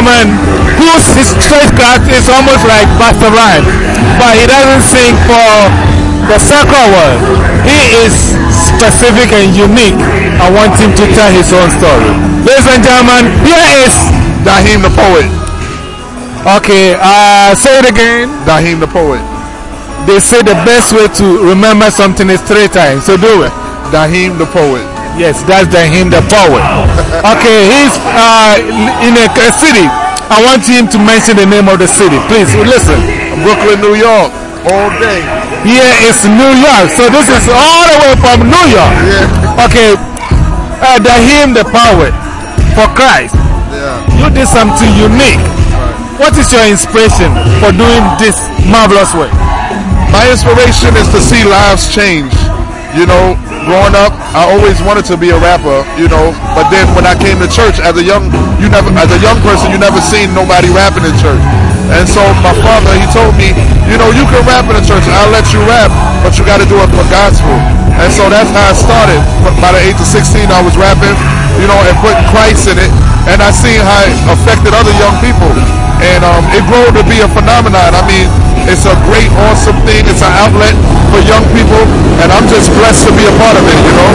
gentleman whose stagecraft is almost like Pastor Ryan, but he doesn't sing for the sacred world. He is specific and unique. I want him to tell his own story. Ladies and gentlemen, here is Dahim the poet. Okay, uh, say it again. Dahim the poet. They say the best way to remember something is three times, so do it. Dahim the poet. Yes, that's the poet. okay, he's uh, in a, a, city. I want him to mention the name of the city. Please listen. Brooklyn, New York, all day. Here is New York, so this is all the way from New York. Yeah. Okay, uh, Dahim the power for Christ. Yeah. You did something unique. What is your inspiration for doing this marvelous work? My inspiration is to see lives change. You know, growing up, I always wanted to be a rapper, you know, but then when I came to church as a young you never as a young person you never seen nobody rapping in church. And so my father, he told me, you know, you can rap in the church, I'll let you rap, but you gotta do it for gospel. And so that's how I started. By the age of 16 I was rapping, you know, and putting Christ in it. And I seen how it affected other young people and um, it grew to be a phenomenon. I mean, it's a great, awesome thing. It's an outlet for young people, and I'm just blessed to be a part of it. You know.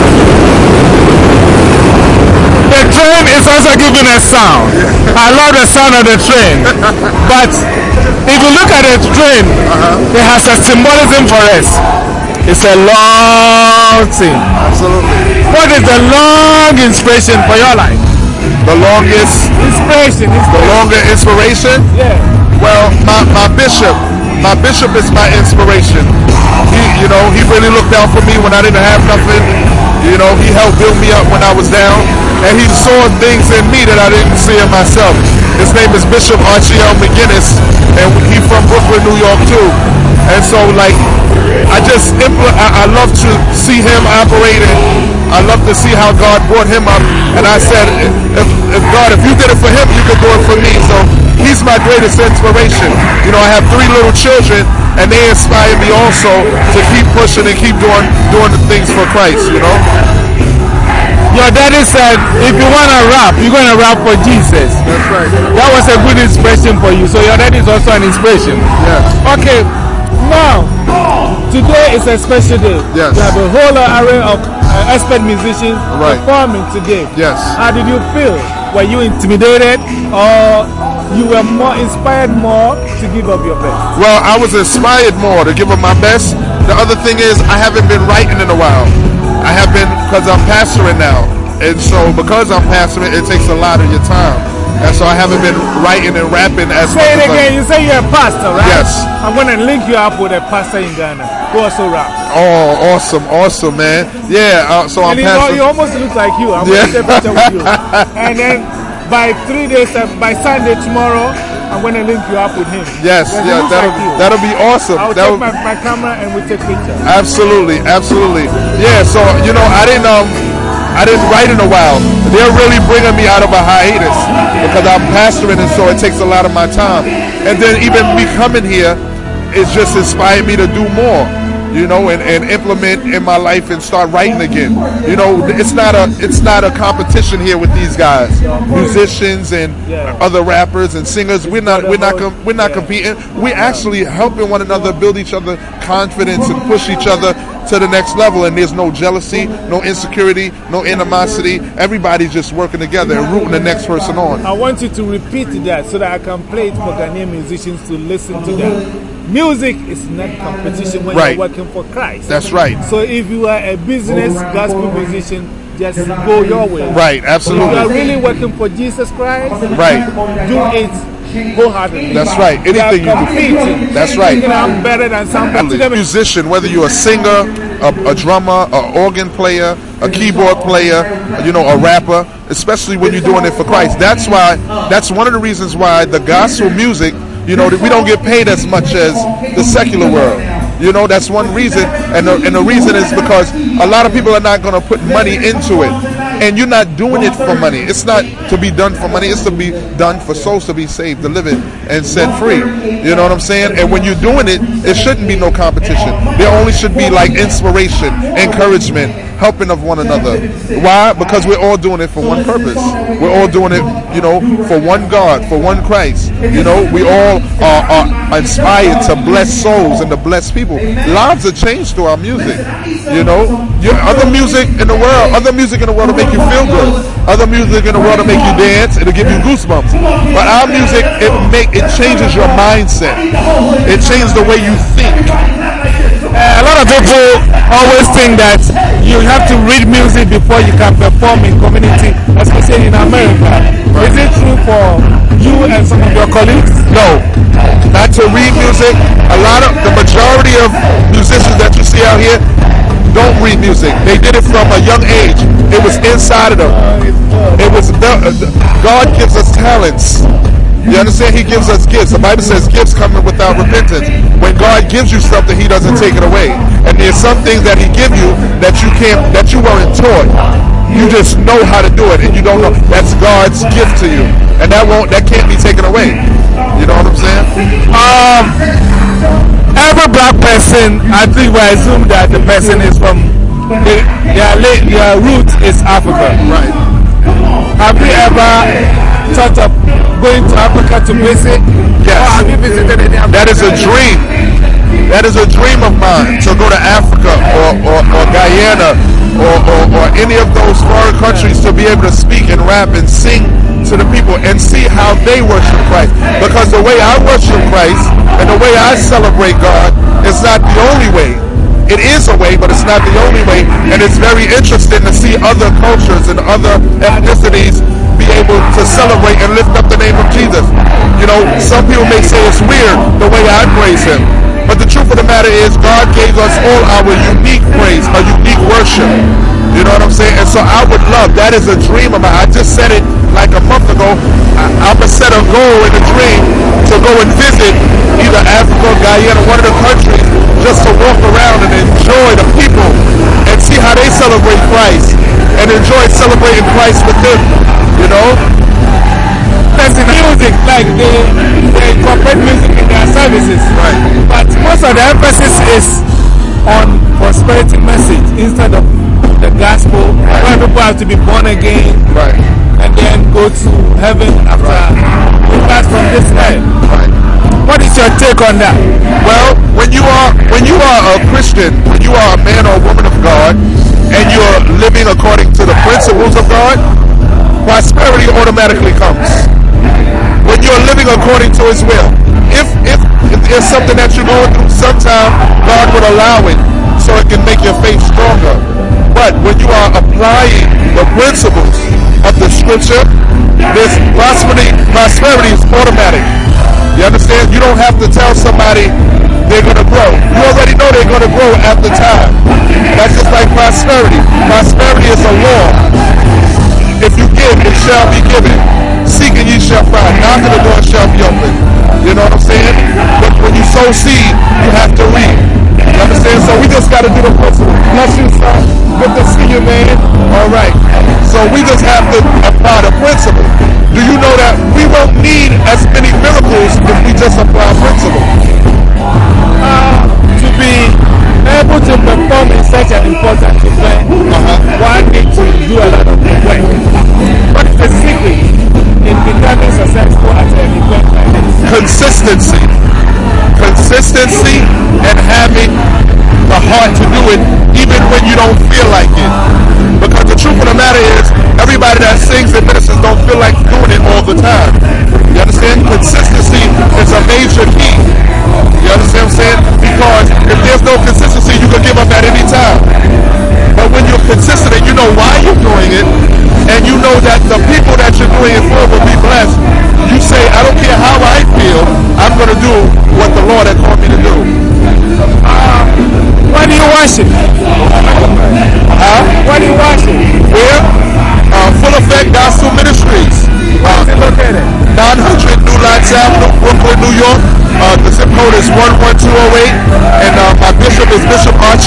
The train is also giving a sound. I love the sound of the train, but if you look at the train, uh-huh. it has a symbolism for us. It's a long thing. Absolutely. What is the long inspiration for your life? The longest inspiration, inspiration. The longer inspiration? Yeah. Well, my, my bishop, my bishop is my inspiration. He, you know, he really looked out for me when I didn't have nothing. You know, he helped build me up when I was down, and he saw things in me that I didn't see in myself. His name is Bishop Archie L. McGinnis, and he from Brooklyn, New York too. And so, like, I just I, I love to see him operating. I love to see how God brought him up. And I said, if, if God, if you did it for him, you could do it for me. So he's my greatest inspiration. You know, I have three little children, and they inspire me also to keep pushing and keep doing doing the things for Christ. You know. Your daddy said, if you want to rap, you're going to rap for Jesus. That's right. That was a good inspiration for you. So your daddy is also an inspiration. Yes. Okay. Now, today is a special day. Yes. You have a whole array of uh, expert musicians right. performing today. Yes. How did you feel? Were you intimidated or you were more inspired more to give up your best? Well, I was inspired more to give up my best. The other thing is, I haven't been writing in a while. I have been because I'm pastoring now, and so because I'm pastoring, it takes a lot of your time. And so I haven't been writing and rapping as Say it again. As you say you're a pastor, right? Yes. I'm going to link you up with a pastor in Ghana who also raps. Oh, awesome, awesome, man. Yeah, uh, so I'm and pastor. He almost looks like you. I'm yeah. going to take a picture with you. and then by three days, uh, by Sunday tomorrow, I'm going to link you up with him. Yes, yeah, that'll, like that'll be awesome. I'll that'll, take my, my camera and we take pictures. Absolutely, absolutely. Yeah, so, you know, I didn't, um, I didn't write in a while. They're really bringing me out of a hiatus because I'm pastoring and so it takes a lot of my time. And then even me coming here, it's just inspired me to do more you know, and, and implement in my life and start writing again. You know, it's not a it's not a competition here with these guys, musicians and other rappers and singers. We're not we're not com- we're not competing. We're actually helping one another build each other confidence and push each other to the next level. And there's no jealousy, no insecurity, no animosity. Everybody's just working together and rooting the next person on. I want you to repeat that so that I can play it for Ghanaian musicians to listen to that. Music is not competition when Right. you're working for Christ. That's right. So if you are a business gospel musician, just go your way. Right, If you are really working for Jesus Christ, Right. do it wholeheartedly. That's right. Anything you do. That's right. I'm better than somebody. a musician, whether you're a singer, a, a drummer, an organ player, a keyboard player, you know, a rapper, especially when you're doing it for Christ. That's why, that's one of the reasons why the gospel music, you know, we don't get paid as much as the secular world. You know, that's one reason. And the, and the reason is because a lot of people are not going to put money into it. And you're not doing it for money. It's not to be done for money. It's to be done for souls to be saved, delivered, and set free. You know what I'm saying? And when you're doing it, it shouldn't be no competition. There only should be like inspiration, encouragement, helping of one another. Why? Because we're all doing it for one purpose. We're all doing it, you know, for one God, for one Christ. You know, we all are, are inspired to bless souls and to bless people. Lives are changed through our music. You know, your other music in the world, other music in the world will make you feel good. Other music in the world will make you dance. It'll give you goosebumps. But our music, it make it changes your mindset. It changes the way you think. Uh, a lot of people always think that you have to read music before you can perform in community, especially in America. Is it true for you and some of your colleagues? No, not to read music. A lot of the majority of musicians that you see out here don't read music. They did it from a young age. It was inside of them. It was God gives us talents. You understand? He gives us gifts. The Bible says gifts coming without repentance. When God gives you something, He doesn't take it away. And there's some things that He give you that you can't, that you weren't taught. You just know how to do it, and you don't know. That's God's gift to you, and that won't, that can't be taken away. You know what I'm saying? Um, every black person, I think we assume that the person is from the, their, their root is Africa. Right. Have you ever thought of going to Africa to visit? Yes. Or have you visited any Africa? That is a dream. That is a dream of mine to go to Africa or, or, or Guyana or, or, or any of those foreign countries to be able to speak and rap and sing to the people and see how they worship Christ. Because the way I worship Christ and the way I celebrate God is not the only way. It is a way, but it's not the only way. And it's very interesting to see other cultures and other ethnicities be able to celebrate and lift up the name of Jesus. You know, some people may say it's weird the way I praise him. But the truth of the matter is God gave us all our unique praise, our unique worship. You know what I'm saying? And so I would love, that is a dream of mine. I just said it like a month ago. I, am a set a goal in a dream to go and visit either Africa or Guyana, one of the countries, just to walk around and enjoy the people and see how they celebrate Christ and enjoy celebrating Christ with them. You know? There's music, like they, they incorporate music in their services. Right. But most of the emphasis is on prosperity message instead of the gospel. Right. Where people have to be born again. Right. And then go to heaven after right. pass from this life. Right. What is your take on that? Well, when you are when you are a Christian, when you are a man or a woman of God, and you're living according to the principles of God, automatically comes. When you're living according to His will. If, if, if there's something that you're going through, sometimes God would allow it so it can make your faith stronger. But when you are applying the principles of the scripture, this prosperity, prosperity is automatic. You understand? You don't have to tell somebody they're going to grow. You already know they're going to grow after time. That's just like prosperity. Prosperity is a law. It shall be given. Seek and ye shall find. Knock and the door shall be open. You know what I'm saying? But when you sow seed, you have to reap. You understand? So we just got to do the principle. Bless you, son. Good to see you, man. All right. So we just have to apply the principle. Do you know that we won't need as many miracles if we just apply principle? Uh, to be able to perform in such an important event, uh-huh. one needs to do a lot of work. In becoming successful at? Consistency. Consistency and having the heart to do it even when you don't feel like it. Because the truth of the matter is, everybody that sings and ministers don't feel like doing it all the time. You understand? Consistency is a major key. You understand what I'm saying? Because if there's no consistency, you can give up at any time. But when you're consistent and you know why you're doing it, and you know that the people that you're doing it for will be blessed, you say, I don't care how I feel, I'm going to do what the Lord has called me to do. Uh, where do you worship? Huh? Where do you worship? Where? Uh, Full Effect Gospel Ministries. Where is it located? 900 New Lots Avenue, Brooklyn, New York. Uh, the zip code is 11208. And uh, my bishop is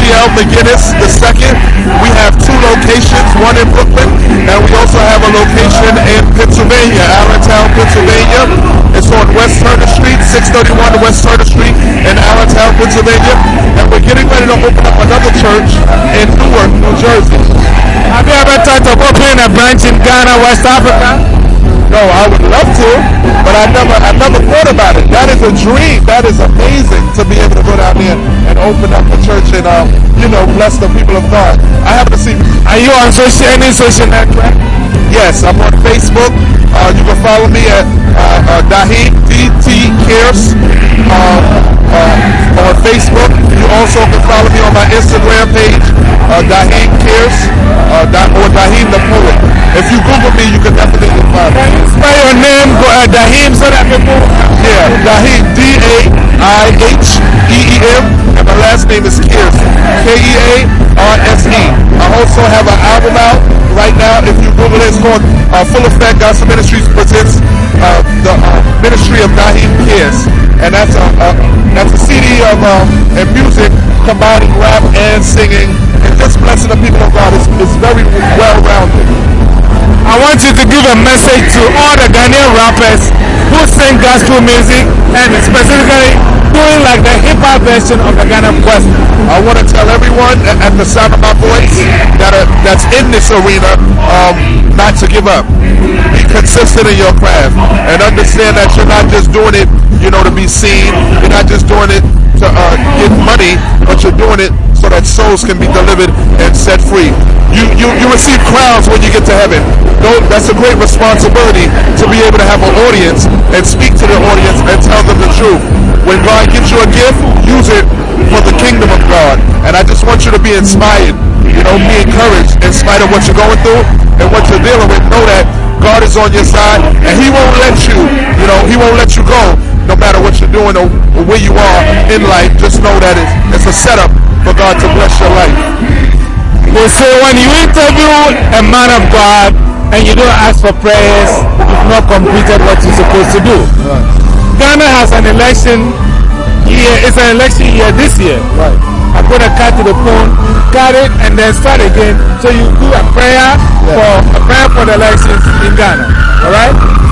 Bishop Archie L. McGinnis II. We have two locations, one in Brooklyn, and we also have a location in Pennsylvania, Allentown, Pennsylvania. It's on West Turner Street, 631 West Turner Street in Allentown, Pennsylvania. And we're getting ready to open up another church in Newark, New Jersey. Have you ever thought of opening a branch in Ghana, West Africa? No, I would but I never, I never thought about it. That is a dream. That is amazing to be able to go down there and open up a church and, um, you know, bless the people of God. I happen to see. Are you on social any social network? Yes, I'm on Facebook. Uh, you can follow me at uh, uh, DT Cares uh, uh, on Facebook. You also can follow me on my Instagram page, uh, Daheem Cares uh, Da- or Daheem the Poet. If you Google me, you can definitely find me. Spell your name, go, uh, Dahim, so that people. Yeah, Daheem D A I H E E M, and my last name is Kearse K E A R S E. I also have an album out right now. If you Google it, it's called uh, Full Effect Gospel Ministries presents uh, the uh, Ministry of Daheem Kearse, and that's a uh, that's a CD of um, and music combining rap and singing and just blessing the people of God. It's, it's very well rounded. I want you to give a message to all the Ghanaian rappers who sing gospel music and specifically doing like the hip hop version of the Ghana West. I want to tell everyone at the sound of my voice that are, that's in this arena um, not to give up. Be consistent in your craft and understand that you're not just doing it, you know, to be seen. You're not just doing it to uh, get money, but you're doing it so that souls can be delivered and set free. You, you, you receive crowns when you get to heaven. That's a great responsibility to be able to have an audience and speak to the audience and tell them the truth. When God gives you a gift, use it for the kingdom of God. And I just want you to be inspired, you know, be encouraged in spite of what you're going through and what you're dealing with. Know that God is on your side and He won't let you, you know, He won't let you go no matter what you're doing or, or where you are in life. Just know that it's, it's a setup for God to bless your life. They say when you interview a man of God and you don't ask for prayers, you've not completed what you're supposed to do. Ghana has an election year, it's an election year this year. Right. I put a card to the phone, cut it, and then start again. So you do a prayer for a prayer for the elections in Ghana. All right.